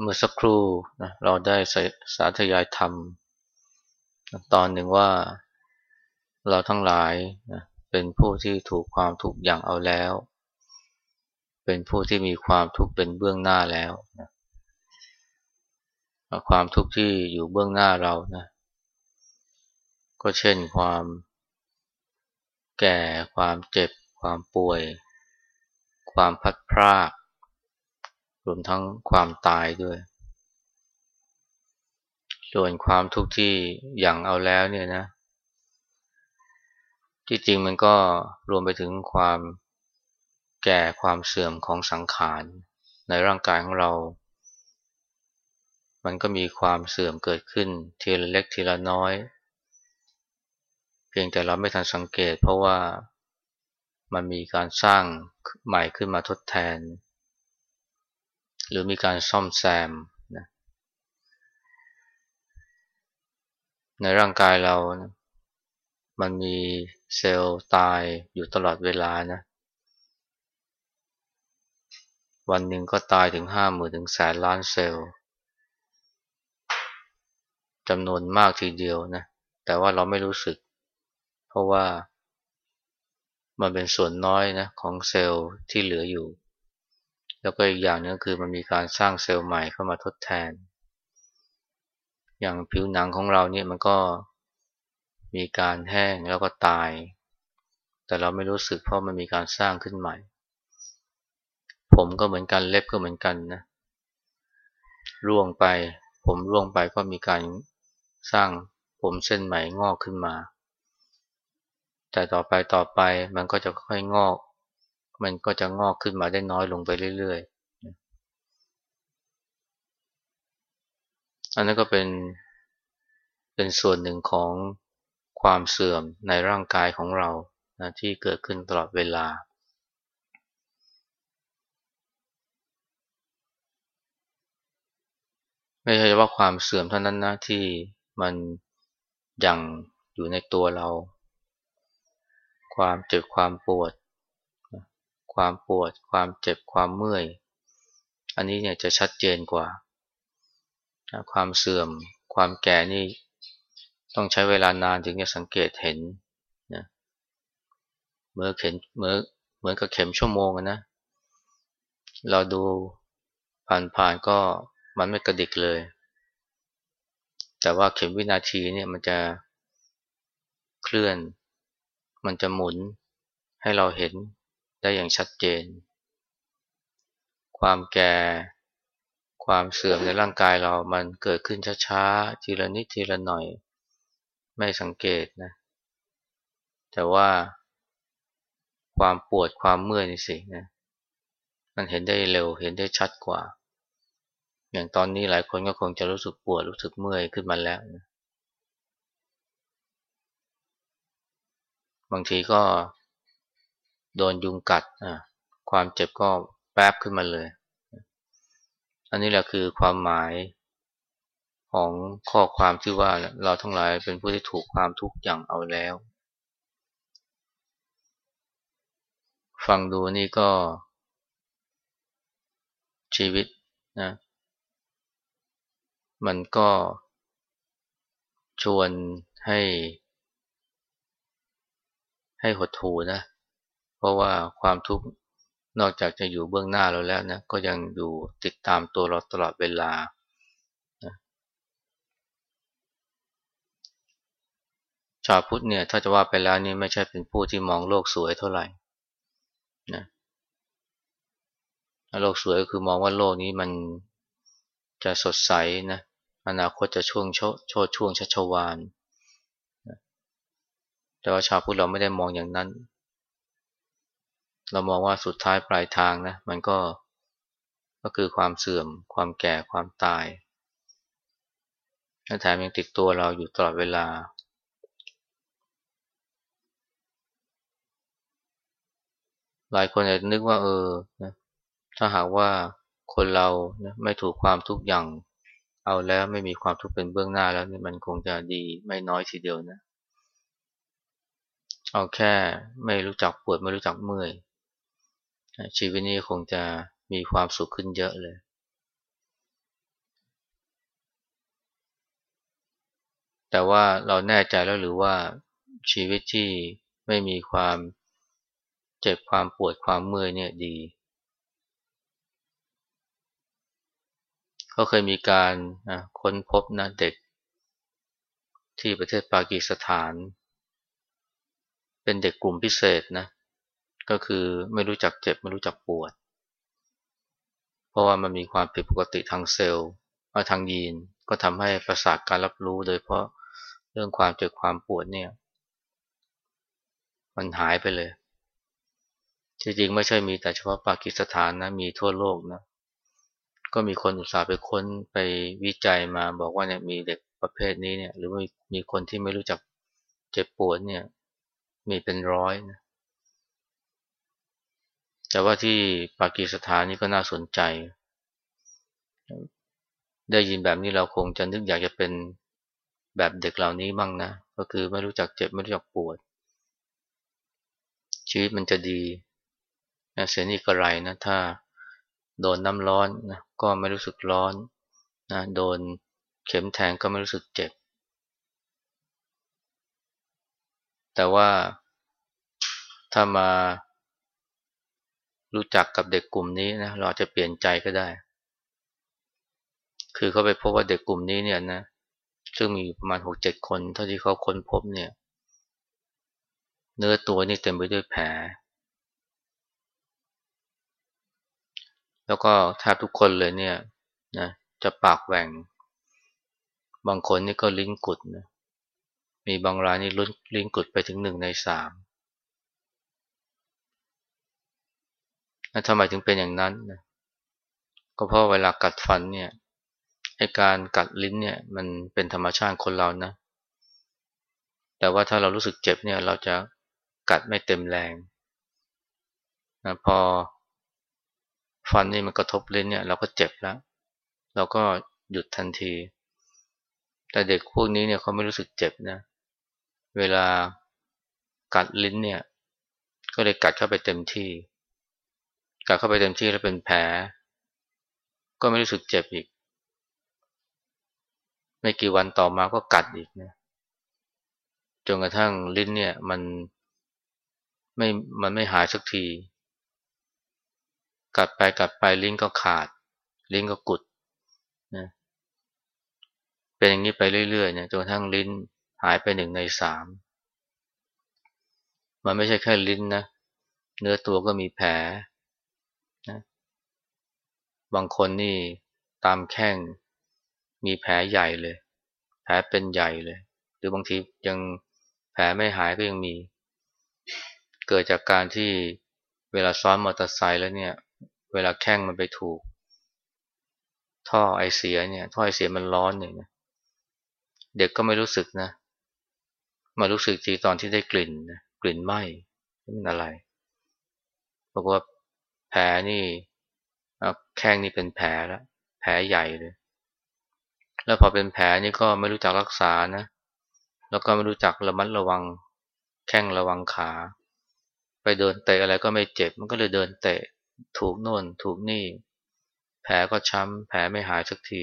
เมื่อสักครู่นะเราได้สาธยายธรรม ตอนหนึ่งว่าเราทั้งหลายนะเป็นผู้ที่ถูกความทุกข์อย่างเอาแล้ว เป็นผู้ที่มีความทุกข์เป็นเบื้องหน้าแล้วนะความทุกข์ที่อยู่เบื้องหน้าเรานะก็เช่นความแก่ความเจ็บ ความป่วย ความพัดพราก รวมทั้งความตายด้วย ส่วนความทุกข์ที่อย่างเอาแล้วเนี่ยนะ ที่จริงมันก็รวมไปถึงความแก่ความเสื่อมของสังขารในร่างกายของเรา มันก็มีความเสื่อมเกิดขึ้นทีละเล็กทีละน้อย เพียงแต่เราไม่ทันสังเกตเพราะว่ามันมีการสร้างใหม่ขึ้นมาทดแทน หรือมีการซ่อมแซมนะในร่างกายเรานะมันมีเซลล์ตายอยู่ตลอดเวลานะ วันหนึ่งก็ตายถึงห้าหมื่นถึงแสนล้านเซลล์จำนวนมากทีเดียวนะ แต่ว่าเราไม่รู้สึก เพราะว่ามันเป็นส่วนน้อยนะของเซลล์ที่เหลืออยู่ แล้วก็อีกอย่างนึงคือมันมีการสร้างเซลล์ใหม่เข้ามาทดแทน อย่างผิวหนังของเราเนี่ยมันก็มีการแห้งแล้วก็ตาย แต่เราไม่รู้สึกเพราะมันมีการสร้างขึ้นใหม่ ผมก็เหมือนกันเล็บก็เหมือนกันนะร่วงไป ผมร่วงไปก็มีการสร้างผมเส้นใหม่งอกขึ้นมา แต่ต่อไปต่อไปมันก็จะค่อยงอก มันก็จะงอกขึ้นมาได้น้อยลงไปเรื่อยๆ อันนั้นก็เป็นเป็นส่วนหนึ่งของความเสื่อมในร่างกายของเรานะที่เกิดขึ้นตลอดเวลา ไม่ใช่ว่าความเสื่อมเท่านั้นนะที่มันยังอยู่ในตัวเรา ความเจ็บความปวด ความปวด ความเจ็บความเมื่อย อันนี้เนี่ยจะชัดเจนกว่า ความเสื่อม ความแก่นี่ต้องใช้เวลานานถึงจะสังเกตเห็นนะเมื่อเข็มเมื่อเหมือนกับเข็มชั่วโมงนะ เราดูผ่านๆก็มันไม่กระดิกเลย แต่ว่าเข็มวินาทีเนี่ยมันจะเคลื่อน มันจะหมุนให้เราเห็น ได้อย่างชัดเจน ความแก่ ความเสื่อมในร่างกายเรามันเกิดขึ้นช้าๆ ทีละนิดทีละหน่อย ไม่สังเกตนะ แต่ว่า ความปวดความเมื่อยนี่สินะ มันเห็นได้เร็วเห็นได้ชัดกว่า อย่างตอนนี้หลายคนก็คงจะรู้สึกปวดรู้สึกเมื่อยขึ้นมาแล้วนะบางทีก็ โดนยุงกัดความเจ็บก็แป๊บขึ้นมาเลย อันนี้แหละคือความหมายของข้อความที่ว่าเราทั้งหลายเป็นผู้ที่ถูกความทุกข์อย่างเอาแล้ว ฟังดูนี่ก็ ชีวิตนะมันก็ชวนให้ ให้หดหูนะ เพราะว่าความทุกข์นอกจากจะอยู่เบื้องหน้าเราแล้วนะก็ยังอยู่ติดตามตัวเราตลอดเวลาชาวพุทธเนี่ยถ้าจะว่าไปแล้วนี่ไม่ใช่เป็นผู้ที่มองโลกสวยเท่าไหร่นะโลกสวยก็คือมองว่าโลกนี้มันจะสดใสนะอนาคตจะช่วงโชโชช่วงชัชวานนะแต่ว่าชาวพุทธเราไม่ได้มองอย่างนั้น เรามองว่าสุดท้ายปลายทางนะ มันก็ก็คือความเสื่อม ความแก่ความตายแถมยังติดตัวเราอยู่ตลอดเวลา หลายคนอาจจะนึกว่าเออนะถ้าหากว่าคนเรานะไม่ถูกความทุกข์อย่าง เอาแล้วไม่มีความทุกข์เป็นเบื้องหน้าแล้วนี่มันคงจะดีไม่น้อยทีเดียวนะ เอาแค่ไม่รู้จักปวดไม่รู้จักเมื่อย ชีวิตนี้คงจะมีความสุขขึ้นเยอะเลย แต่ว่าเราแน่ใจแล้วหรือว่าชีวิตที่ไม่มีความเจ็บความปวดความเมื่อยเนี่ยดี ก็เคยมีการค้นพบนะเด็กที่ประเทศปากีสถาน เป็นเด็กกลุ่มพิเศษนะเก็คือไม่รู้จักเจ็บไม่รู้จักปวด เพราะว่ามันมีความผิดปกติทางเซลล์ทางยีนก็ทำให้ประสาทการรับรู้โดยเพราะเรื่องความเจ็บความปวดเนี่ย มันหายไปเลยจริงๆไม่ใช่มีแต่เฉพาะปากีสถานนะมีทั่วโลกนะก็มีคนอุตส่าห์ไปค้นไปวิจัยมาบอกว่าเนี่ยมีเด็กประเภทนี้เนี่ย หรือมีมีคนที่ไม่รู้จักเจ็บปวดเนี่ย มีเป็นร้อยนะ แต่ว่าที่ปากีสถานนี่ก็น่าสนใจ ได้ยินแบบนี้เราคงจะนึกอยากจะเป็นแบบเด็กเหล่านี้บ้างนะ ก็คือไม่รู้จักเจ็บไม่รู้จักปวด ชีวิตมันจะดีนะเสียนี่ก็ไรนะถ้าโดนน้ำร้อนนะก็ไม่รู้สึกร้อนนะโดนเข็มแทงก็ไม่รู้สึกเจ็บ แต่ว่าถ้ามา รู้จักกับเด็กกลุ่มนี้นะเราจะเปลี่ยนใจก็ได้ คือเขาไปพบว่าเด็กกลุ่มนี้เนี่ยนะซึ่งมีประมาณหกเจ็ดคนเท่าที่เขาค้นพบเนี่ย เนื้อตัวนี่เต็มไปด้วยแผล แล้วก็แทบทุกคนเลยเนี่ยนะจะปากแหว่ง บางคนนี่ก็ลิ้นกุดนะมีบางรายนี่ลิ้นกุดไปถึงหนึ่งในสาม แล้วทำไมถึงเป็นอย่างนั้นนะก็เพราะเวลากัดฟันเนี่ยให้การกัดลิ้นเนี่ยมันเป็นธรรมชาติคนเรานะ แต่ว่าถ้าเรารู้สึกเจ็บเนี่ยเราจะกัดไม่เต็มแรงนะพอฟันนี่มันกระทบลิ้นเนี่ยเราก็เจ็บแล้ว เราก็หยุดทันที แต่เด็กพวกนี้เนี่ยเขาไม่รู้สึกเจ็บนะ เวลากัดลิ้นเนี่ย ก็เลยกัดเข้าไปเต็มที่ กัดเข้าไปเต็มที่แล้วเป็นแผล ก็ไม่รู้สึกเจ็บอีก ไม่กี่วันต่อมาก็กัดอีกนะจนกระทั่งลิ้นเนี่ยมันไม่มันไม่หายสักที กัดไปกัดไปลิ้นก็ขาด ลิ้นก็กุดนะเป็นอย่างนี้ไปเรื่อยๆเนี่ยจนกระทั่งลิ้นหายไปหนึ่งในสามมันไม่ใช่แค่ลิ้นนะเนื้อตัวก็มีแผล บางคนนี่ตามแข้งมีแผลใหญ่เลย แผลเป็นใหญ่เลย หรือบางทียังแผลไม่หายก็ยังมี เกิดจากการที่เวลาซ้อนมอเตอร์ไซค์แล้วเนี่ย เวลาแข้งมันไปถูก ท่อไอเสียเนี่ยท่อไอเสียมันร้อนเนี่ยเด็กก็ไม่รู้สึกนะ มารู้สึกทีตอนที่ได้กลิ่นนะกลิ่นไหม้มันอะไรบอกว่าแผลนี่ แข้งนี่เป็นแผลแล้วแผลใหญ่เลย แล้วพอเป็นแผลนี่ก็ไม่รู้จักรักษานะ แล้วก็ไม่รู้จักระมัดระวัง แข้งระวังขา ไปเดินเตะอะไรก็ไม่เจ็บ มันก็เลยเดินเตะ ถูกโน่น ถูกนี่ แผลก็ช้ำ แผลไม่หายสักที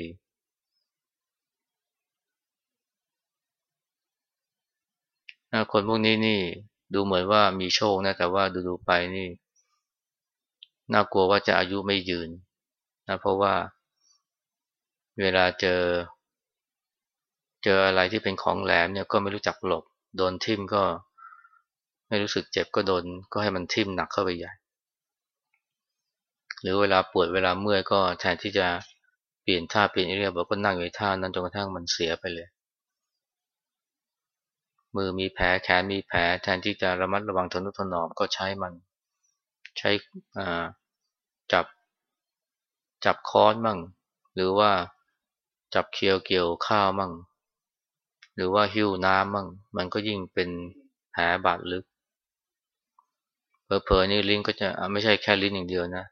คนพวกนี้นี่ดูเหมือนว่ามีโชคนะแต่ว่าดูๆไปนี่ น่ากลัวว่าจะอายุไม่ยืน นะเพราะว่าเวลาเจอ เจออะไรที่เป็นของแหลมเนี่ยก็ไม่รู้จักหลบ โดนทิ่มก็ ไม่รู้สึกเจ็บก็โดนก็ให้มันทิ่มหนักเข้าไปใหญ่ หรือเวลาปวดเวลาเมื่อยก็แทนที่จะเปลี่ยนท่าเปลี่ยนอิเลียบก็นั่งอยู่ท่านั้นจนกระทั่งมันเสียไปเลย มือมีแผลแขนมีแผลแทนที่จะระมัดระวังทนุถนอมก็ใช้มัน ใช้จับ จับค้อนมั่ง หรือว่าจับเคียวเกี่ยวข้าวมั่ง หรือว่าหิ้วน้ำมั่ง มันก็ยิ่งเป็นแผลบาดลึกเพอๆนี่ลิ้นก็จะไม่ใช่แค่ลิ้นอย่างเดียวนะ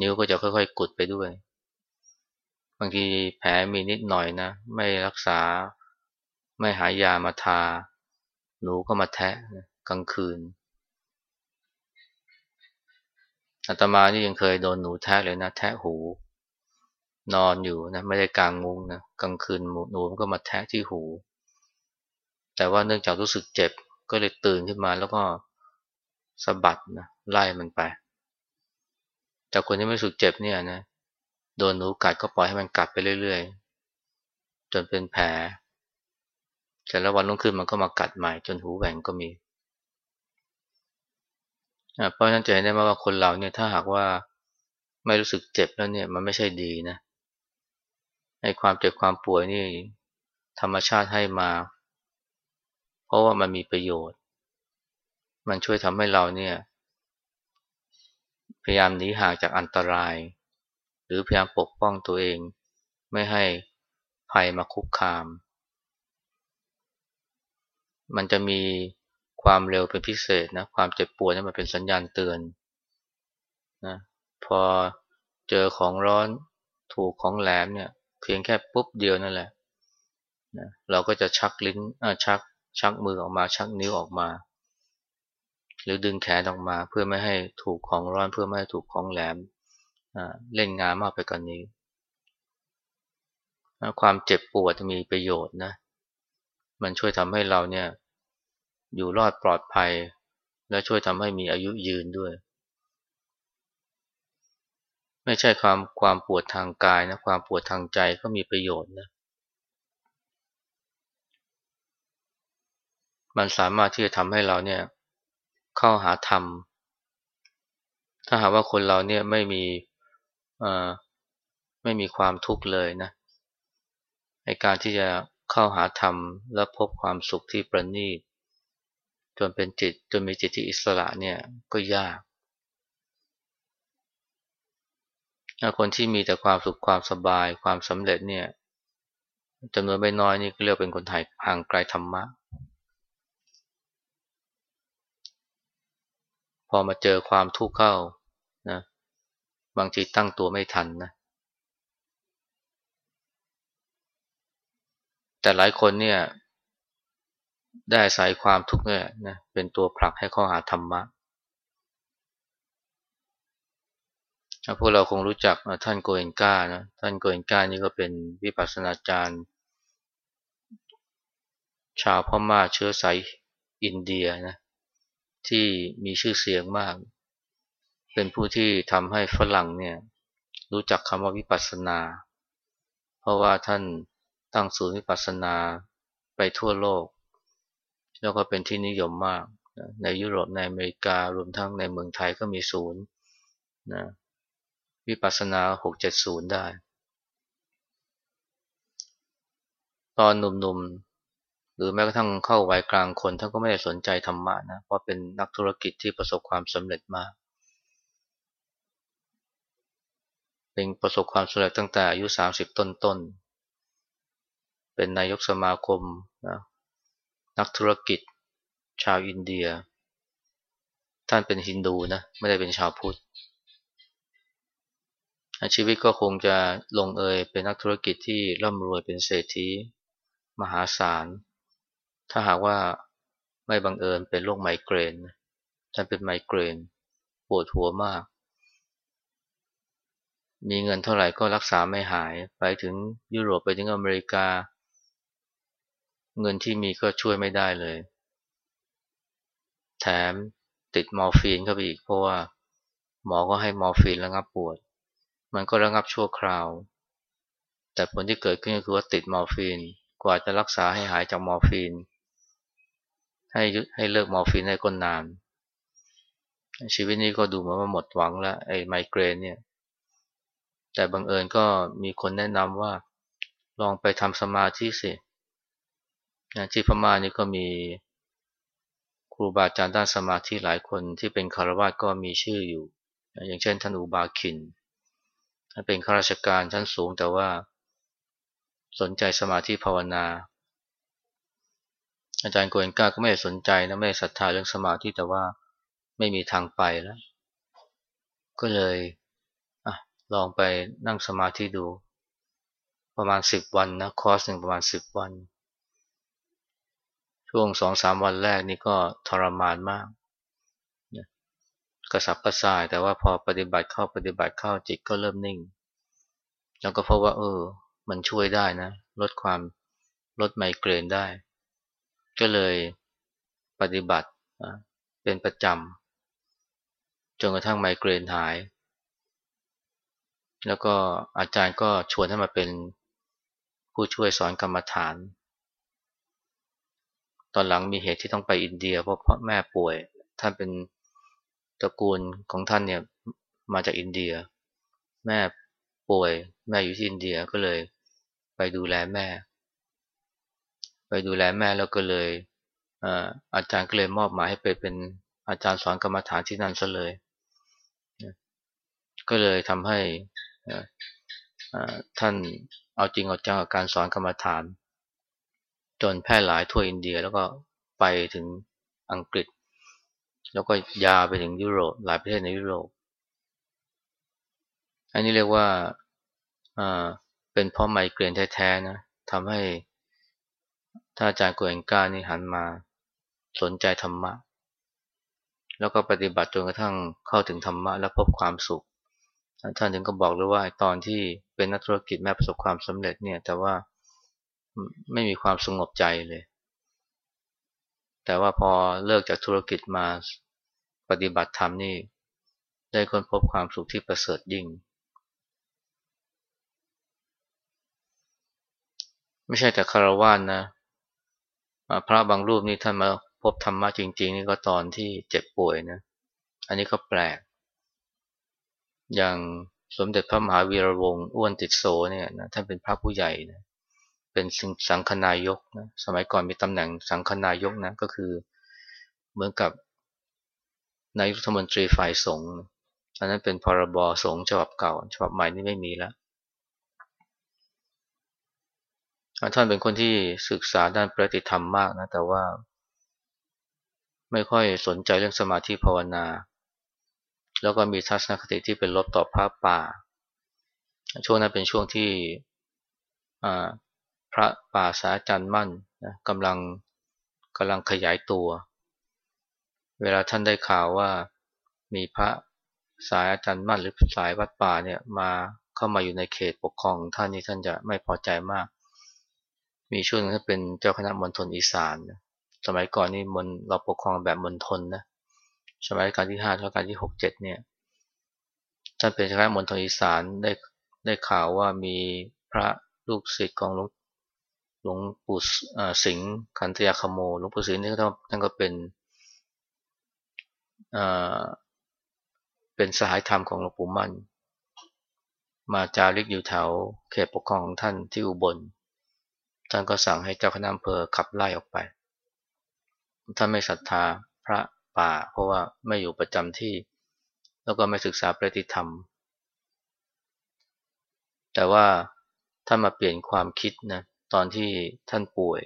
นิ้วก็จะค่อยๆ กุดไปด้วย บางทีแผลมีนิดหน่อยนะ ไม่รักษา ไม่หายามาทา หนูก็มาแทะกลางคืน อาตมานี่ยังเคยโดนหนูแทะเลยนะ แทะหู นอนอยู่นะ ไม่ได้กลางมุ้งนะกลางคืนหนูมันก็มาแทะที่หู แต่ว่าเนื่องจากรู้สึกเจ็บก็เลยตื่นขึ้นมาแล้วก็สะบัดนะไล่มันไป แต่คนที่ไม่รู้สึกเจ็บเนี่ยนะโดนหนูกัดก็ปล่อยให้มันกัดไปเรื่อยๆ จนเป็นแผลแต่ละวันรุ่งขึ้นมันก็มากัดใหม่จนหูแหว่งก็มี เพราะฉะนั้นจะเห็นได้ว่าคนเราเนี่ยถ้าหากว่าไม่รู้สึกเจ็บแล้วเนี่ยมันไม่ใช่ดีนะไอ้ความเจ็บความป่วยนี่ธรรมชาติให้มา เพราะว่ามันมีประโยชน์ มันช่วยทำให้เราเนี่ย พยายามหนีห่างจากอันตราย หรือพยายามปกป้องตัวเอง ไม่ให้ภัยมาคุกคาม มันจะมี ความเร็วเป็นพิเศษนะความเจ็บปวดนี่มันเป็นสัญญาณเตือนนะพอเจอของร้อนถูกของแหลมเนี่ยเพียงแค่ปุ๊บเดียวนั่นแหละนะเราก็จะชักลิ้นชักชักมือออกมาชักนิ้วออกมา หรือดึงแขนออกมาเพื่อไม่ให้ถูกของร้อนเพื่อไม่ให้ถูกของแหลมเล่นงานมากไปกว่านนี้ ความเจ็บปวดจะมีประโยชน์นะมันช่วยทำให้เราเนี่ย อยู่รอดปลอดภัย และช่วยทำให้มีอายุยืนด้วย ไม่ใช่ความความปวดทางกายนะความปวดทางใจก็มีประโยชน์นะ มันสามารถที่จะทำให้เราเนี่ยเข้าหาธรรม ถ้าหากว่าคนเราเนี่ยไม่มีไม่มีความทุกข์เลยนะในการที่จะเข้าหาธรรมและพบความสุขที่ประณีต จนเป็นจิตจนมีจิตที่อิสระเนี่ยก็ยากคนที่มีแต่ความสุขความสบายความสำเร็จเนี่ยจำนวนไม่น้อยนี่ก็เรียกเป็นคนไทยห่างไกลธรรมะ พอมาเจอความทุกข์เข้านะบางทีตั้งตัวไม่ทันนะแต่หลายคนเนี่ย ได้อาศัยความทุกข์เนี่ยนะเป็นตัวผลักให้เข้าหาธรรมะพวกเราคงรู้จักท่านโกเอนกานะท่านโกเอนกานี่ก็เป็นวิปัสสนาจารย์ ชาวพม่าเชื้อสายอินเดียนะที่มีชื่อเสียงมาก เป็นผู้ที่ทำให้ฝรั่งเนี่ยรู้จักคำว่าวิปัสสนา เพราะว่าท่านตั้งศูนย์วิปัสสนาไปทั่วโลก แล้วก็เป็นที่นิยมมาก ในยุโรปในอเมริการวมทั้งในเมืองไทยก็มีศูนย์นะวิปัสสนา 670 ได้ ตอนหนุ่มๆ หรือแม้กระทั่งเข้าวัยกลางคนท่านก็ไม่ได้สนใจธรรมะนะ เพราะเป็นนักธุรกิจที่ประสบความสำเร็จมาก เป็นประสบความสำเร็จตั้งแต่อายุ 30 ต้นๆ เป็นนายกสมาคมนะ นักธุรกิจ ชาวอินเดีย ท่านเป็นฮินดูนะไม่ได้เป็นชาวพุทธชีวิตก็คงจะลงเอยเป็นนักธุรกิจที่ร่ำรวยเป็นเศรษฐีมหาศาล ถ้าหากว่าไม่บังเอิญเป็นโรคไมเกรนท่านเป็นไมเกรนปวดหัวมาก มีเงินเท่าไหร่ก็รักษาไม่หาย ไปถึงยุโรปไปถึงอเมริกา เงินที่มีก็ช่วยไม่ได้เลย แถมติดมอร์ฟีนเข้าไปอีกเพราะว่า หมอก็ให้มอร์ฟีนระงับปวด มันก็ระงับชั่วคราว แต่ผลที่เกิดขึ้นก็คือว่าติดมอร์ฟีนกว่าจะรักษาให้หายจากมอร์ฟีน ให้หยุดให้เลิกมอร์ฟีนได้ก็นาน ชีวิตนี้ก็ดูเหมือนว่าหมดหวังแล้วไอ้ไมเกรนเนี่ย แต่บังเอิญก็มีคนแนะนำว่าลองไปทำสมาธิสิ ที่พม่านี่ก็มีครูบาอาจารย์ด้านสมาธิหลายคนที่เป็นคารวะก็มีชื่ออยู่ อย่างเช่นท่านอุบาคินเป็นข้าราชการชั้นสูงแต่ว่าสนใจสมาธิภาวนา อาจารย์โกเอนกาก็ไม่สนใจนะไม่ศรัทธาเรื่องสมาธิแต่ว่าไม่มีทางไปแล้ว ก็เลยอลองไปนั่งสมาธิดู ประมาณสิบวันนะคอร์สหนึ่งประมาณสิบวัน ช่วงสองสามวันแรกนี่ก็ทรมานมากกระสับกระส่ายแต่ว่าพอปฏิบัติเข้าปฏิบัติเข้าจิตก็เริ่มนิ่ง แล้วก็พบว่า เออ มันช่วยได้นะ ลดความลดไมเกรนได้ ก็เลยปฏิบัติเป็นประจำจนกระทั่งไมเกรนหาย แล้วก็อาจารย์ก็ชวนให้มาเป็นผู้ช่วยสอนกรรมฐาน อนหลังมีเหตุที่ต้องไปอินเดีย เพราะพ่อแม่ป่วย ท่านเป็นตระกูลของท่านเนี่ยมาจากอินเดีย แม่ป่วย แม่อยู่ที่อินเดียก็เลยไปดูแลแม่ ไปดูแลแม่แล้วก็เลยอาจารย์ก็เลยมอบหมายให้ไปเป็นอาจารย์สอนกรรมฐานที่นั่นซะเลย ก็เลยทำให้ท่านเอาจริงเอาจังกับการสอนกรรมฐาน จนแพร่หลายทั่วอินเดียแล้วก็ไปถึงอังกฤษ แล้วก็ยาไปถึงยุโรปหลายประเทศในยุโรป อันนี้เรียกว่าเป็นเพราะไมเกรนแท้ๆนะทำให้ถ้าอาจารย์กเอนกานี่หันมาสนใจธรรมะ แล้วก็ปฏิบัติจนกระทั่งเข้าถึงธรรมะและพบความสุข ท่านถึงก็บอกเลยว่าตอนที่เป็นนักธุรกิจแม้ประสบความสำเร็จเนี่ยแต่ว่า ไม่มีความสงบใจเลย แต่ว่าพอเลิกจากธุรกิจมาปฏิบัติธรรมนี่ ได้ค้นพบความสุขที่ประเสริฐยิ่ง ไม่ใช่แต่คารวะนะพระบางรูปนี่ท่านมาพบธรรมะจริง ๆ นี่ก็ตอนที่เจ็บป่วยนะ อันนี้ก็แปลก อย่างสมเด็จพระมหาวีระวงศ์อ้วนติดโสเนี่ยนะท่านเป็นพระผู้ใหญ่นะ เป็นสังฆนายกนะสมัยก่อนมีตำแหน่งสังฆนายกนะก็คือเหมือนกับนายรัฐมนตรีฝ่ายสงฆ์อันนั้นเป็นพรบสงฆ์ฉบับเก่าฉบับใหม่นี่ไม่มีแล้วท่านเป็นคนที่ศึกษาด้านปฏิธรรมมากนะแต่ว่า ไม่ค่อยสนใจเรื่องสมาธิภาวนา แล้วก็มีทัศนคติที่เป็นลบต่อพระป่า ช่วงนั้นเป็นช่วงที่ พระป่าสาจันมั่นนะกำลังกำลังขยายตัว เวลาท่านได้ข่าวว่ามีพระสายอาจารย์มั่นหรือสายวัดป่าเนี่ยมาเข้ามาอยู่ในเขตปกครองท่านนี้ท่านจะไม่พอใจมาก มีช่วงนึงเป็นเจ้าคณะมณฑลอีสานสมัยก่อนนี่มณเราปกครองแบบมณฑลนะสมัยการที่ห้ารัชการที่หกเจ็ดเนี่ยท่านเป็นเจ้าคณะมณฑลอีสานได้ได้ข่าวว่ามีพระลูกศิษย์ของหลวง หลวงปู่สิงห์คันธยาคโมหลวงปู่สิงห์นี่ก็ท่านก็เป็นเป็นสหายธรรมของหลวงปู่มั่น มาจาริกอยู่แถวเขตปกครองของท่านที่อุบล ท่านก็สั่งให้เจ้าคณะอำเภอขับไล่ออกไป ท่านไม่ศรัทธาพระป่า เพราะว่าไม่อยู่ประจำที่ แล้วก็ไม่ศึกษาปฏิธรรม แต่ว่าท่านมาเปลี่ยนความคิดนะ ตอนที่ท่านป่วย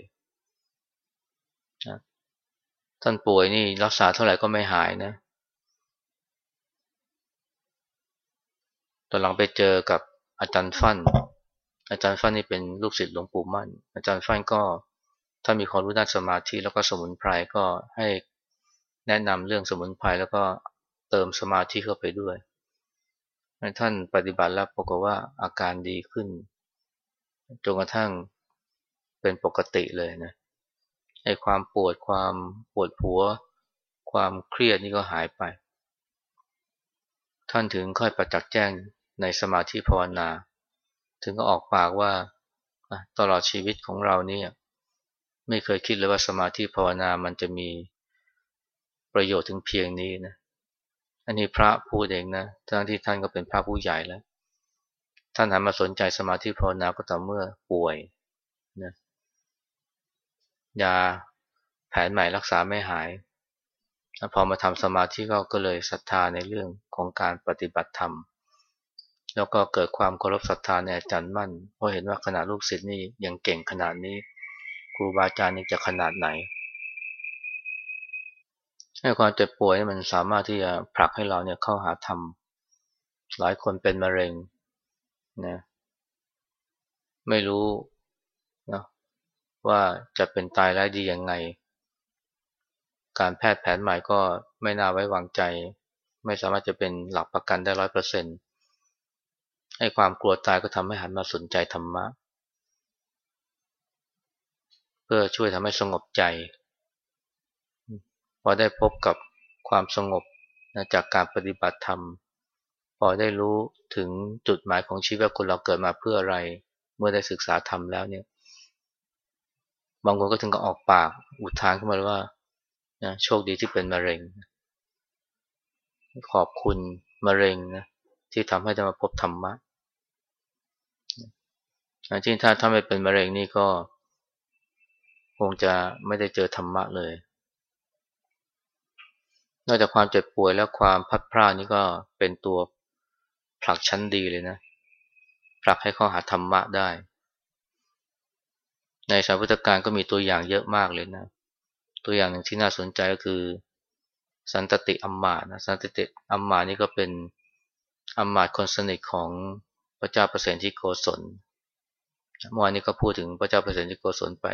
นะท่านป่วยนี่รักษาเท่าไหร่ก็ไม่หายนะตอนหลังไปเจอกับอาจารย์ฟั่นอาจารย์ฟันนี่เป็นลูกศิษย์หลวงปู่มั่น อาจารย์ฟันก็ถ้ามีความรู้ด้านสมาธิแล้วก็สมุนไพรก็ให้แนะนำเรื่องสมุนไพรแล้วก็เติมสมาธิเข้าไปด้วย ท่านปฏิบัติแล้วปรากฏว่าอาการดีขึ้นจนกระทั่ง เป็นปกติเลยนะไอ้ความปวดความปวดหัว ความเครียดนี่ก็หายไป ท่านถึงค่อยประจักษ์แจ้งในสมาธิภาวนา ถึงก็ออกปากว่าตลอดชีวิตของเราเนี่ยไม่เคยคิดเลยว่าสมาธิภาวนามันจะมีประโยชน์ถึงเพียงนี้นะ อันนี้พระพูดเองนะทั้งที่ท่านก็เป็นพระผู้ใหญ่แล้ว ท่านหันมาสนใจสมาธิภาวนาก็ต่อเมื่อป่วยนะ ยาแผนใหม่รักษาไม่หาย พอมาทำสมาธิก็ก็เลยศรัทธาในเรื่องของการปฏิบัติธรรม แล้วก็เกิดความเคารพศรัทธาในอาจารย์มั่น เพราะเห็นว่าขนาดลูกศิษย์นี่ยังเก่งขนาดนี้ ครูบาอาจารย์นี่จะขนาดไหนให้ความเจ็บป่วยมันสามารถที่จะผลักให้เราเนี่ยเข้าหาธรรม หลายคนเป็นมะเร็งนะ ไม่รู้ ว่าจะเป็นตายร้ายดียังไง การแพทย์แผนใหม่ก็ไม่น่าไว้วางใจ ไม่สามารถจะเป็นหลักประกันได้ร้อยเปอร์เซ็นต์ให้ความกลัวตายก็ทำให้หันมาสนใจธรรมะ เพื่อช่วยทำให้สงบใจ พอได้พบกับความสงบนะจากการปฏิบัติธรรม พอได้รู้ถึงจุดหมายของชีวิตว่าคนเราเกิดมาเพื่ออะไร เมื่อได้ศึกษาธรรมแล้วเนี่ย บางคนก็ถึงกับออกปากอุทานขึ้นมาว่านะโชคดีที่เป็นมะเร็ง ขอบคุณมะเร็งนะที่ทำให้ได้มาพบธรรมะจริงถ้าถ้าไม่เป็นมะเร็งนี่ก็คงจะไม่ได้เจอธรรมะเลย นอกจากความเจ็บป่วยและความพัดพลาดนี่ก็เป็นตัวผลักชั้นดีเลยนะผลักให้เขาหาธรรมะได้ ในสายพุทธการก็มีตัวอย่างเยอะมากเลยนะ ตัวอย่างหนึ่งที่น่าสนใจก็คือ สันตติอัมมานะสันตติอัมมานี่ก็เป็นอัมมาคนสนิทของพระเจ้าประเสนที่โกศลเมื่อวานนี้ก็พูดถึงพระเจ้าประเสนที่โกศลไป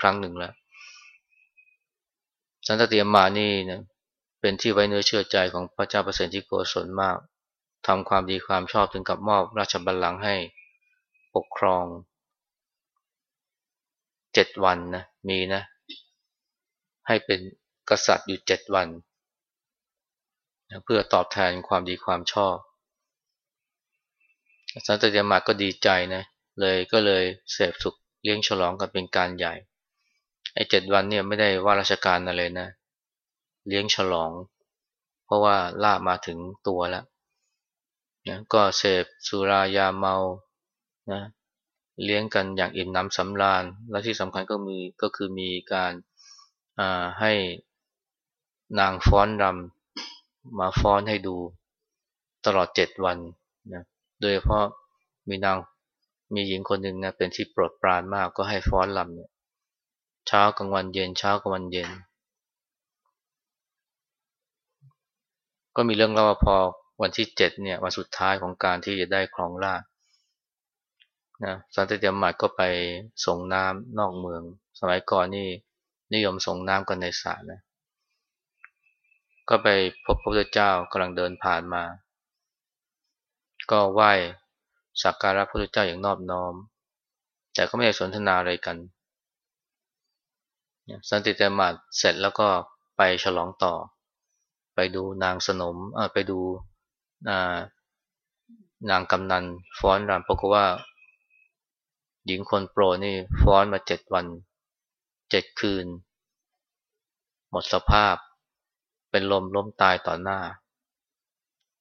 ครั้งหนึ่งแล้ว สันตติอัมมานี่นะเป็นที่ไว้เนื้อเชื่อใจของพระเจ้าประเสนที่โกศลมากทำความดีความชอบถึงกับมอบราชบัลลังก์ให้ปกครอง เจ็ดวันนะมีนะ ให้เป็นกษัตริย์อยู่เจ็ดวันเพื่อตอบแทนความดีความชอบสันตติมาก็ดีใจนะเลยก็เลยเสพสุขเลี้ยงฉลองกันเป็นการใหญ่ไอ้เจ็ดวันเนี่ยไม่ได้ว่าราชการอะไรนะ เลี้ยงฉลอง เพราะว่าล่ามาถึงตัวแล้วนะก็เสพสุรายาเมานะ เลี้ยงกันอย่างอิ่มน้ำสำราญ และที่สำคัญก็มีก็คือมีการให้นางฟ้อนรำมาฟ้อนให้ดูตลอดเจ็ดวันนะโดยเฉพาะมีนางมีหญิงคนหนึ่งนะเป็นที่โปรดปรานมากก็ให้ฟ้อนรำเนี่ยเช้ากลางวันเย็นเช้ากลางวันเย็น ก็มีเรื่องเล่าว่าพอวันที่เจ็ดเนี่ยวันสุดท้ายของการที่จะได้ครองราช นะสันติเดียมัดก็ไปส่งน้ำนอกเมือง สมัยก่อนนี่นิยมส่งน้ำกันในสระนะ ก็ไปพบพระพุทธเจ้ากำลังเดินผ่านมา ก็ไหว้สักการะพระพุทธเจ้าอย่างนอบน้อม แต่ก็ไม่ได้สนทนาอะไรกัน สันติเดียมัดเสร็จแล้วก็ไปฉลองต่อ ไปดูนางสนมไปดูนางกำนันฟ้อนรำปรากฏว่า หญิงคนโปรนี่ฟ้อนมาเจ็ดวันเจ็ดคืน หมดสภาพ เป็นลมล้มตายต่อหน้า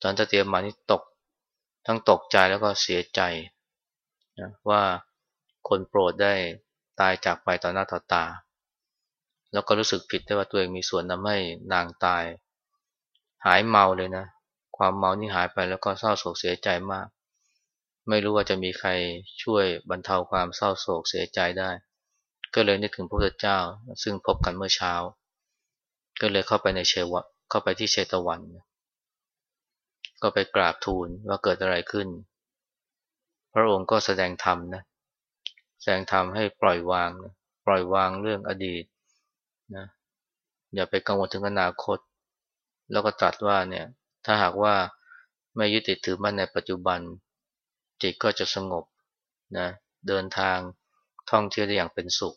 ตอนจะเตียมมานี่ตก ทั้งตกใจแล้วก็เสียใจนะว่าคนโปรดได้ตายจากไปต่อหน้าต่อตา แล้วก็รู้สึกผิดได้ว่าตัวเองมีส่วนทำให้นางตาย หายเมาเลยนะ ความเมานี่หายไปแล้วก็เศร้าโศกเสียใจมาก ไม่รู้ว่าจะมีใครช่วยบรรเทาความเศร้าโศกเสียใจได้ ก็เลยนึกถึงพระพุทธเจ้า ซึ่งพบกันเมื่อเช้า ก็เลยเข้าไปในเชวะเข้าไปที่เชตวัน ก็ไปกราบทูลว่าเกิดอะไรขึ้น พระองค์ก็แสดงธรรมนะแสดงธรรมให้ปล่อยวางปล่อยวางเรื่องอดีตนะอย่าไปกังวลถึงอนาคต แล้วก็ตรัสว่าเนี่ยถ้าหากว่าไม่ยึดติดถือมั่นในปัจจุบัน จิตก็จะสงบนะเดินทางท่องเที่ยวได้อย่างเป็นสุข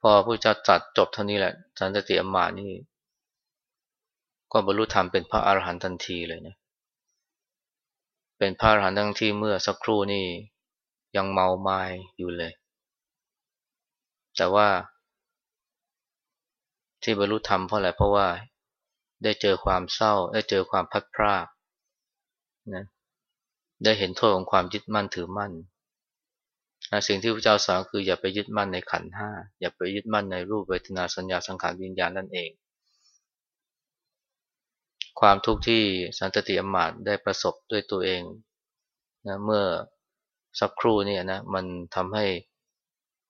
พอพระเจ้าจัดจบเท่านี้แหละสันตติอมานี่ ก็บรรลุธรรมเป็นพระอรหันต์ทันทีเลยนะเป็นพระอรหันต์ทั้งที่เมื่อสักครู่นี่ยังเมาไม้อยู่เลย แต่ว่า ที่บรรลุธรรมเพราะอะไรเพราะว่าได้เจอความเศร้าได้เจอความพัดพรากนะ ได้เห็นโทษของความยึดมั่นถือมั่นสิ่งที่พระเจ้าสอนคืออย่าไปยึดมั่นในขันห้าอย่าไปยึดมั่นในรูปเวทนาสัญญาสังขารวิญญาณนั่นเอง ความทุกข์ที่สันตติอมาตได้ประสบด้วยตัวเองนะเมื่อสักครู่นี่นะมันทำให้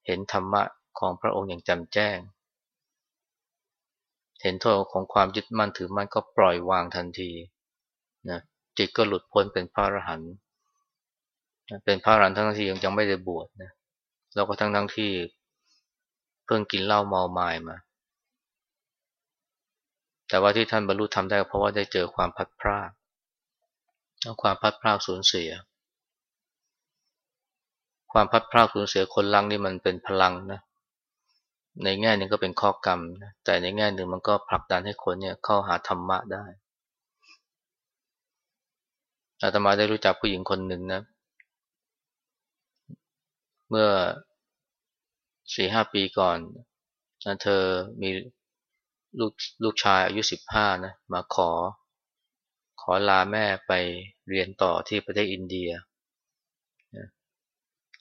เห็นธรรมะของพระองค์อย่างแจ่มแจ้ง เห็นโทษของความยึดมั่นถือมั่นก็ปล่อยวางทันทีนะจิตก็หลุดพ้นเป็นพระอรหันต์ เป็นพระอรหันทั้งที่ยังยังไม่ได้บวชนะแล้วก็ทั้งทั้งที่เพิ่งกินเหล้าเมาไม้มา แต่ว่าที่ท่านบรรลุธรรมได้เพราะว่าได้เจอความพัดพรากความพัดพรากสูญเสีย ความพัดพรากสูญเสียคนลังนี่มันเป็นพลังนะ ในแง่หนึ่งก็เป็นข้อกรรมนะแต่ในแง่หนึ่งมันก็ผลักดันให้คนเนี่ยเข้าหาธรรมะได้อาตมาได้รู้จักผู้หญิงคนหนึ่งนะเมื่อสี่ห้าปีก่อนนะเธอมีลูกลูกชายอายุสิบห้านะมาขอ ขอลาแม่ไปเรียนต่อที่ประเทศอินเดีย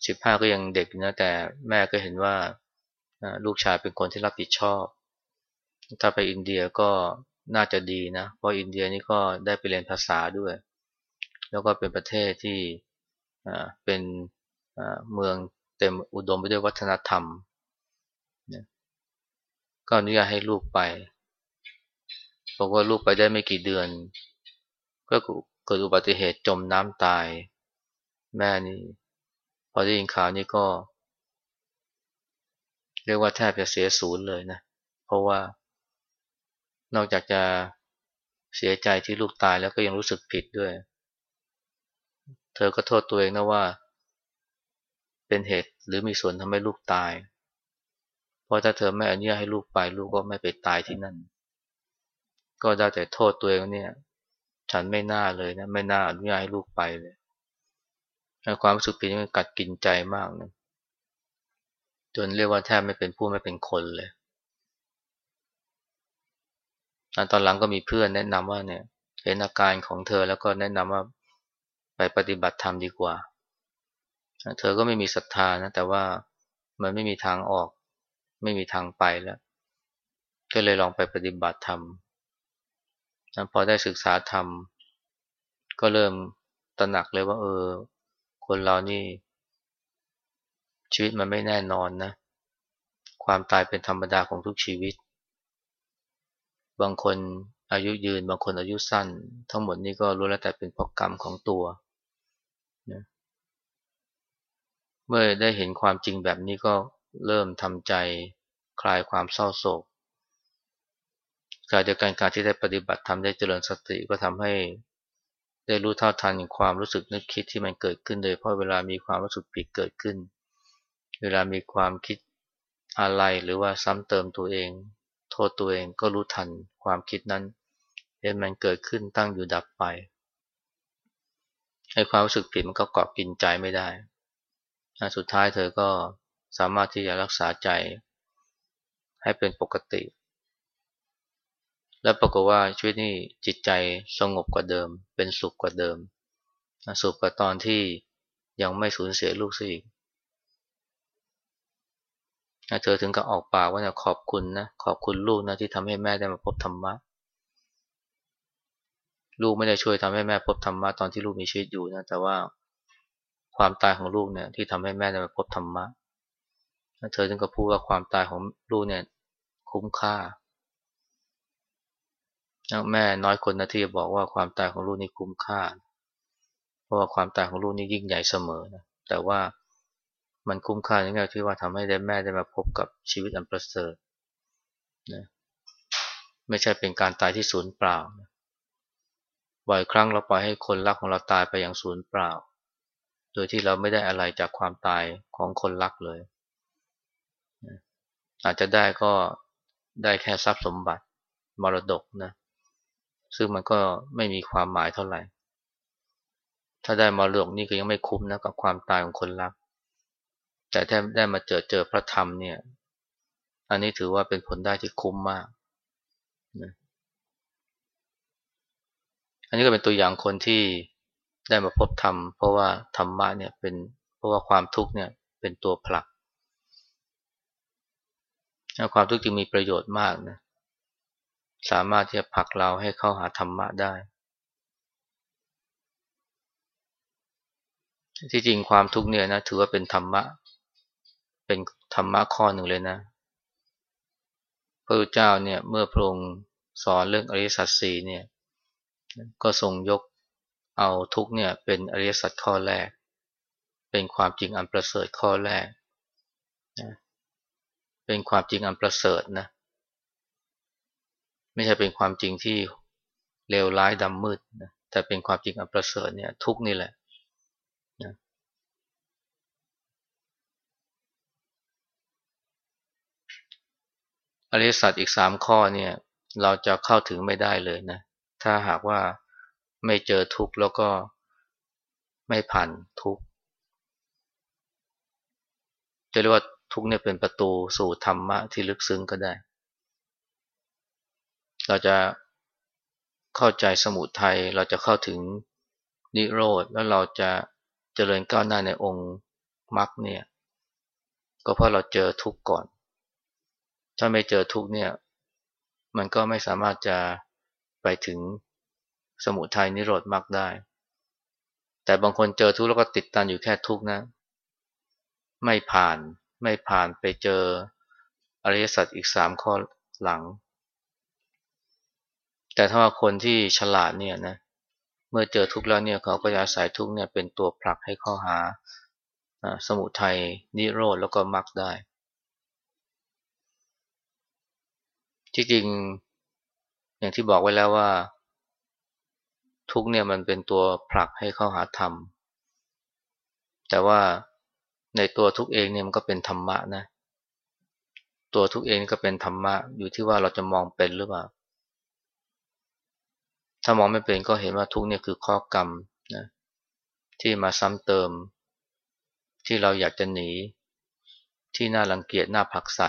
สิบห้าก็ยังเด็กนะแต่แม่ก็เห็นว่าลูกชายเป็นคนที่รับผิดชอบ ถ้าไปอินเดียก็น่าจะดีนะ เพราะอินเดียนี่ก็ได้ไปเรียนภาษาด้วย แล้วก็เป็นประเทศที่เป็นเมือง ต็มอุดมไปด้วยวัฒนธรรมก็อนุญาตให้ลูกไปบอกว่าลูกไปได้ไม่กี่เดือน ก็เกิดอุบัติเหตุจมน้ำตาย แม่นี่พอได้ยินข่าวนี้ก็ เรียกว่าแทบจะเสียศูนย์เลยนะ เพราะว่านอกจากจะเสียใจที่ลูกตายแล้วก็ยังรู้สึกผิดด้วย เธอก็โทษตัวเองนะว่า เป็นเหตุหรือมีส่วนทำให้ลูกตาย เพราะถ้าเธอไม่อนุญาตให้ลูกไปลูกก็ไม่ไปตายที่นั่น ก็ได้แต่โทษตัวเองเนี่ย ฉันไม่น่าเลยนะไม่น่าอนุญาตให้ลูกไปเลยความรู้สึกผิดมันกัดกินใจมากนะจนเรียกว่าแทบไม่เป็นผู้ไม่เป็นคนเลยตอนหลังก็มีเพื่อนแนะนำว่าเนี่ยเห็นอาการของเธอแล้วก็แนะนำว่าไปปฏิบัติธรรมดีกว่า เธอก็ไม่มีศรัทธานะ แต่ว่ามันไม่มีทางออก ไม่มีทางไปแล้ว ก็เลยลองไปปฏิบัติธรรมพอได้ศึกษาธรรม ก็เริ่มตระหนักเลยว่า เออ คนเรานี่ ชีวิตมันไม่แน่นอนนะ ความตายเป็นธรรมดาของทุกชีวิต บางคนอายุยืน บางคนอายุสั้น ทั้งหมดนี้ก็รู้แล้วแต่เป็นเพราะกรรมของตัวนะ เมื่อได้เห็นความจริงแบบนี้ก็เริ่มทำใจคลายความเศร้าโศกการเดียวกันการที่ได้ปฏิบัติทำได้เจริญสติก็ทำให้ได้รู้เท่าทันความรู้สึกนึกคิดที่มันเกิดขึ้นโดยเพราะเวลามีความรู้สึกผิดเกิดขึ้น เวลามีความคิดอะไรหรือว่าซ้ำเติมตัวเอง โทษตัวเองก็รู้ทันความคิดนั้นเห็นมันเกิดขึ้นตั้งอยู่ดับไปให้ความรู้สึกผิดมันก็เกาะกินใจไม่ได้ สุดท้ายเธอก็สามารถที่จะรักษาใจให้เป็นปกติ และปรากฏว่าชีวิตนี้จิตใจสงบกว่าเดิม เป็นสุขกว่าเดิม สุขกว่าตอนที่ยังไม่สูญเสียลูกซะอีกเธอถึงกับออกปากว่านะขอบคุณนะขอบคุณลูกนะที่ทำให้แม่ได้มาพบธรรมะลูกไม่ได้ช่วยทำให้แม่พบธรรมะตอนที่ลูกมีชีวิตอยู่นะแต่ว่า ความตายของลูกเนี่ย ที่ทำให้แม่ได้มาพบธรรมะเธอถึงกับพูดว่าความตายของลูกเนี่ย คุ้มค่าแม่น้อยคนนะที่จะบอกว่าความตายของลูกนี่คุ้มค่า เพราะว่าความตายของลูกนี่ยิ่งใหญ่เสมอนะแต่ว่ามันคุ้มค่าในแง่ที่ว่าทำให้ได้แม่ได้มาพบกับชีวิตอันประเสริฐนะไม่ใช่เป็นการตายที่ศูนย์เปล่าบ่อยครั้งเราปล่อยให้คนรักของเราตายไปอย่างศูนย์เปล่า โดยที่เราไม่ได้อะไรจากความตายของคนรักเลย อาจจะได้ก็ได้แค่ทรัพย์สมบัติมรดกนะ ซึ่งมันก็ไม่มีความหมายเท่าไหร่ ถ้าได้มรดกนี่ก็ยังไม่คุ้มนะกับความตายของคนรัก แต่ถ้าได้มาเจอเจอพระธรรมเนี่ย อันนี้ถือว่าเป็นผลได้ที่คุ้มมากนะอันนี้ก็เป็นตัวอย่างคนที่ ได้มาพบธรรม เพราะว่าธรรมะเนี่ยเป็นเพราะว่าความทุกข์เนี่ยเป็นตัวผลักความทุกข์จึงมีประโยชน์มากนะสามารถที่จะผลักเราให้เข้าหาธรรมะได้ ที่จริงความทุกข์เนี่ยนะถือว่าเป็นธรรมะ เป็นธรรมะข้อหนึ่งเลยนะพระพุทธเจ้าเนี่ยเมื่อพระองค์สอนเรื่องอริสัจสี่เนี่ย ก็ทรงยก เอาทุกเนี่ยเป็นอริยสัจข้อแรก เป็นความจริงอันประเสริฐข้อแรกนะเป็นความจริงอันประเสริฐนะไม่ใช่เป็นความจริงที่เลวร้ายดำมืดนะแต่เป็นความจริงอันประเสริฐเนี่ยทุกนี่แหละอริยสัจอีกสามข้อเนี่ยเราจะเข้าถึงไม่ได้เลยนะถ้าหากว่า ไม่เจอทุกข์แล้วก็ไม่ผ่านทุกข์จะเรียกว่าทุกข์เนี่ยเป็นประตูสู่ธรรมะที่ลึกซึ้งก็ได้ เราจะเข้าใจสมุทัยเราจะเข้าถึงนิโรธแล้วเราจะเจริญก้าวหน้าในองค์มรรคเนี่ย ก็เพราะเราเจอทุกข์ก่อน ถ้าไม่เจอทุกข์เนี่ย มันก็ไม่สามารถจะไปถึง สมุทัยนิโรธมรรคได้ แต่บางคนเจอทุกข์แล้วก็ติดตันอยู่แค่ทุกข์นะ ไม่ผ่านไม่ผ่านไปเจออริยสัจอีกสามข้อหลัง แต่ถ้าว่าคนที่ฉลาดเนี่ยนะเมื่อเจอทุกข์แล้วเนี่ยเขาก็จะอาศัยทุกข์เนี่ยเป็นตัวผลักให้เข้าหาสมุทัยนิโรธแล้วก็มรรคได้ที่จริงอย่างที่บอกไว้แล้วว่า ทุกเนี่ยมันเป็นตัวผลักให้เข้าหาธรรม แต่ว่าในตัวทุกเองเนี่ยมันก็เป็นธรรมะนะ ตัวทุกเองก็เป็นธรรมะอยู่ที่ว่าเราจะมองเป็นหรือเปล่า ถ้ามองไม่เป็นก็เห็นว่าทุกเนี่ยคือข้อกรรมนะที่มาซ้ำเติม ที่เราอยากจะหนี ที่น่ารังเกียจน่าผักใส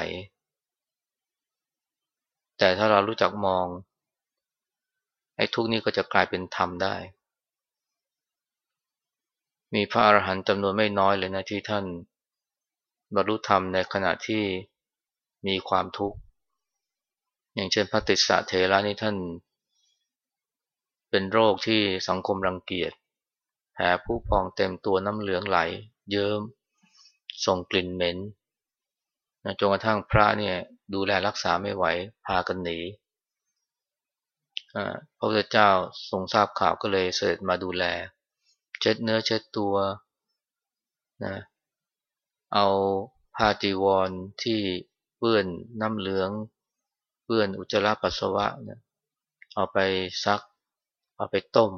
แต่ถ้าเรารู้จักมอง ไอ้ทุกนี้ก็จะกลายเป็นธรรมได้ มีพระอรหันต์จำนวนไม่น้อยเลยนะที่ท่านบรรลุธรรมในขณะที่มีความทุกข์ อย่างเช่นพระติสสะเทระนี่ท่าน เป็นโรคที่สังคมรังเกียจแผลผู้พองเต็มตัวน้ำเหลืองไหล เยิ้มส่งกลิ่นเหม็นจนกระทั่งพระเนี่ยดูแลรักษาไม่ไหว พากันหนี พระพุทธเจ้าทรงทราบข่าวก็เลยเสด็จมาดูแล เช็ดเนื้อเช็ดตัวนะเอาผ้าจีวรที่เปื้อนน้ำเหลือง เปื้อนอุจจาระปัสสาวะนะเอาไปซัก เอาไปต้ม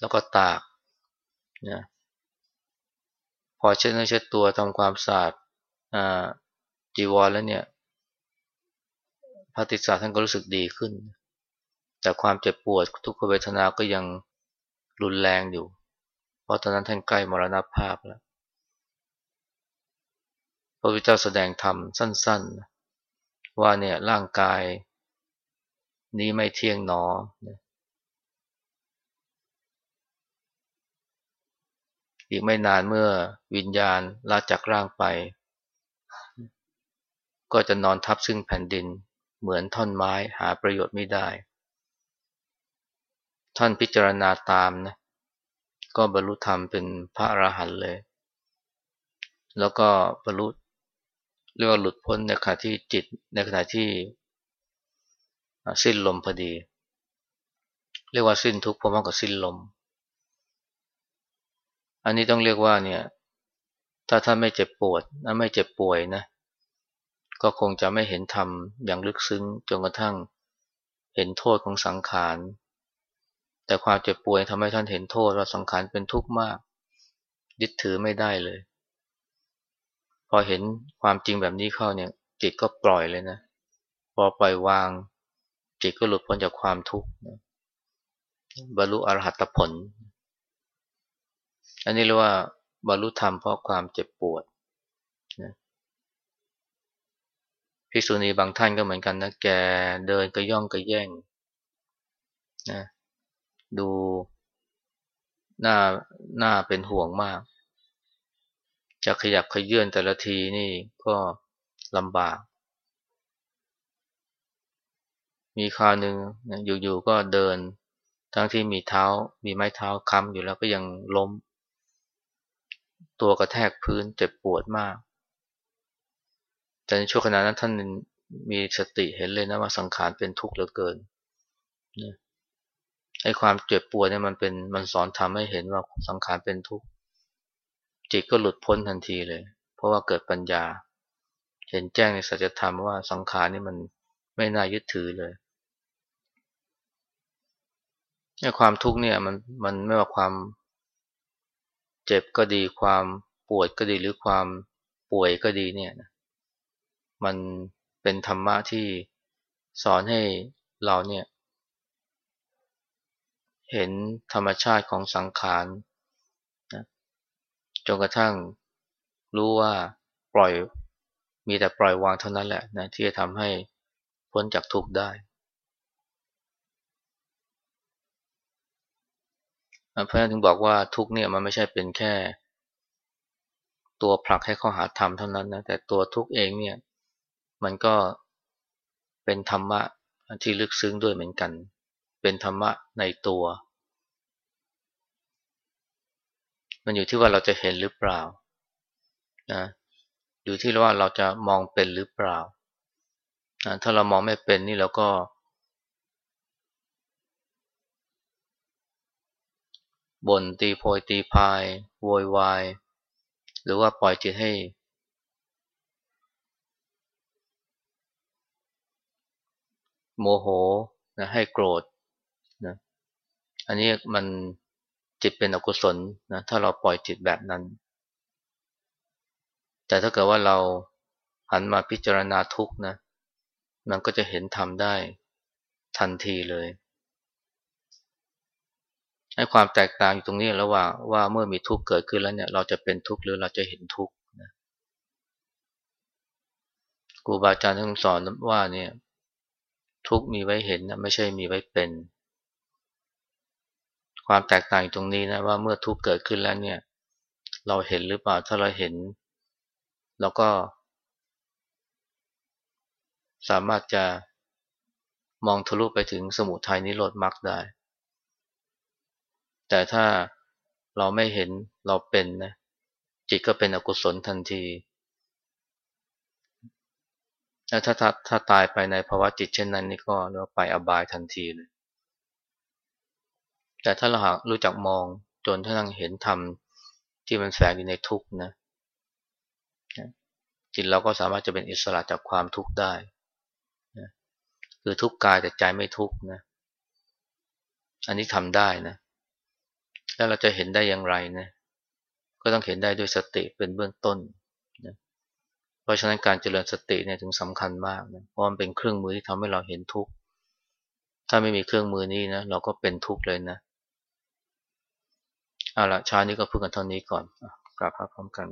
แล้วก็ตากนะพอเช็ดเนื้อเช็ดตัวทำความสะอาดจีวรแล้วเนี่ย พระติสสะท่านก็รู้สึกดีขึ้น แต่ความเจ็บปวดทุกขเวทนาก็ยังรุนแรงอยู่ เพราะตอนนั้นท่านใกล้มรณภาพแล้ว พระพุทธเจ้าแสดงธรรมสั้นๆ ว่าเนี่ยร่างกาย นี้ไม่เที่ยงหนอ อีกไม่นานเมื่อวิญญาณลาจากร่างไป ก็จะนอนทับซึ่งแผ่นดิน เหมือนท่อนไม้หาประโยชน์ไม่ได้ ท่านพิจารณาตามนะก็บรรลุธรรมเป็นพระอรหันต์เลย แล้วก็บรรลุเรียกว่าหลุดพ้นในขณะที่จิตในขณะที่สิ้นลมพอดี เรียกว่าสิ้นทุกข์พร้อมกับสิ้นลม อันนี้ต้องเรียกว่าเนี่ยถ้าท่านไม่เจ็บปวดไม่เจ็บป่วยนะ ก็คงจะไม่เห็นธรรมอย่างลึกซึ้งจนกระทั่งเห็นโทษของสังขาร แต่ความเจ็บป่วยทำให้ท่านเห็นโทษว่าสังขารเป็นทุกข์มาก ยึดถือไม่ได้เลย พอเห็นความจริงแบบนี้เข้าเนี่ย จิตก็ปล่อยเลยนะ พอปล่อยวาง จิตก็หลุดพ้นจากความทุกข์บรรลุอรหัตผล อันนี้เรียกว่าบรรลุธรรมเพราะความเจ็บปวด ภิกษุณีบางท่านก็เหมือนกันนะแกเดินกระย่องกระแย่งนะดูหน้าหน้าเป็นห่วงมาก จะขยับขยื่นแต่ละทีนี่ก็ลำบาก มีคราวหนึ่งอยู่ๆก็เดิน ทั้งที่มีเท้ามีไม้เท้าค้ำอยู่แล้วก็ยังล้ม ตัวกระแทกพื้นเจ็บปวดมาก แต่ในช่วงขณะนั้นท่านมีสติเห็นเลยนะว่าสังขารเป็นทุกข์เหลือเกินไอ้ความเจ็บปวดเนี่ยมันเป็นมันสอนทำให้เห็นว่าสังขารเป็นทุกข์จิตก็หลุดพ้นทันทีเลย เพราะว่าเกิดปัญญา เห็นแจ้งในสัจธรรมว่าสังขารนี่มันไม่น่ายึดถือเลยไอ้ความทุกข์เนี่ยมันมันไม่ว่าความเจ็บก็ดีความปวดก็ดีหรือความป่วยก็ดีเนี่ยนะ มันเป็นธรรมะที่สอนให้เราเนี่ย เห็นธรรมชาติของสังขารนะจนกระทั่งรู้ว่าปล่อยมีแต่ปล่อยวางเท่านั้นแหละนะที่จะทำให้พ้นจากทุกข์ได้เพราะนถึงบอกว่าทุกเนี่ยมันไม่ใช่เป็นแค่ ตัวผลักให้เข้าหาธรรมเท่านั้นนะแต่ตัวทุกเองเนี่ย มันก็เป็นธรรมะที่ลึกซึ้งด้วยเหมือนกัน เป็นธรรมะในตัว มันอยู่ที่ว่าเราจะเห็นหรือเปล่านะอยู่ที่ว่าเราจะมองเป็นหรือเปล่านะถ้าเรามองไม่เป็นนี่เราก็ บ่นตีโพยตีพายโวยวาย หรือว่าปล่อยจิตให้ โมโหนะให้โกรธนะอันนี้มันจิตเป็นอกุศลนะถ้าเราปล่อยจิตแบบนั้น แต่ถ้าเกิดว่าเราหันมาพิจารณาทุกนะ มันก็จะเห็นทำได้ทันทีเลยให้ความแตกต่างอยู่ตรงนี้ระหว่างว่าเมื่อมีทุกข์เกิดขึ้นแล้วเนี่ยเราจะเป็นทุกข์หรือเราจะเห็นทุกข์นะครูบาอาจารย์ท่านสอนว่าเนี่ย ทุกมีไว้เห็นนะไม่ใช่มีไว้เป็น ความแตกต่างตรงนี้นะว่าเมื่อทุกเกิดขึ้นแล้วเนี่ย เราเห็นหรือเปล่าถ้าเราเห็นเราก็ สามารถจะมองทะลุไปถึงสมุทัยนิโรธมรรคได้ แต่ถ้าเราไม่เห็นเราเป็นนะจิตก็เป็นอกุศลทันที ถ้าถ้าถ้าตายไปในภาวะจิตเช่นนั้นนี่ก็เรียกว่าไปอบายทันทีเลย แต่ถ้าเราหากรู้จักมองจนถ้านั่งเห็นธรรมที่มันแฝงอยู่ในทุกข์นะ จิตเราก็สามารถจะเป็นอิสระจากความทุกข์ได้นะคือทุกข์กายแต่ใจไม่ทุกข์นะ อันนี้ทำได้นะ แล้วเราจะเห็นได้อย่างไรนะ ก็ต้องเห็นได้ด้วยสติเป็นเบื้องต้นเราะฉะนั้นการเจริญสติเนี่ยถึงสำคัญมากนะเพราะมันเป็นเครื่องมือที่ทำให้เราเห็นทุกข์ถ้าไม่มีเครื่องมือนี้นะเราก็เป็นทุกข์เลยนะเอาละชานี้ก็พูดกันเท่านี้ก่อนกลับพร้อมกัน